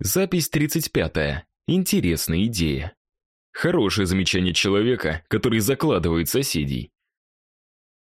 Запись 35. -я. Интересная идея. Хорошее замечание человека, который закладывает соседей.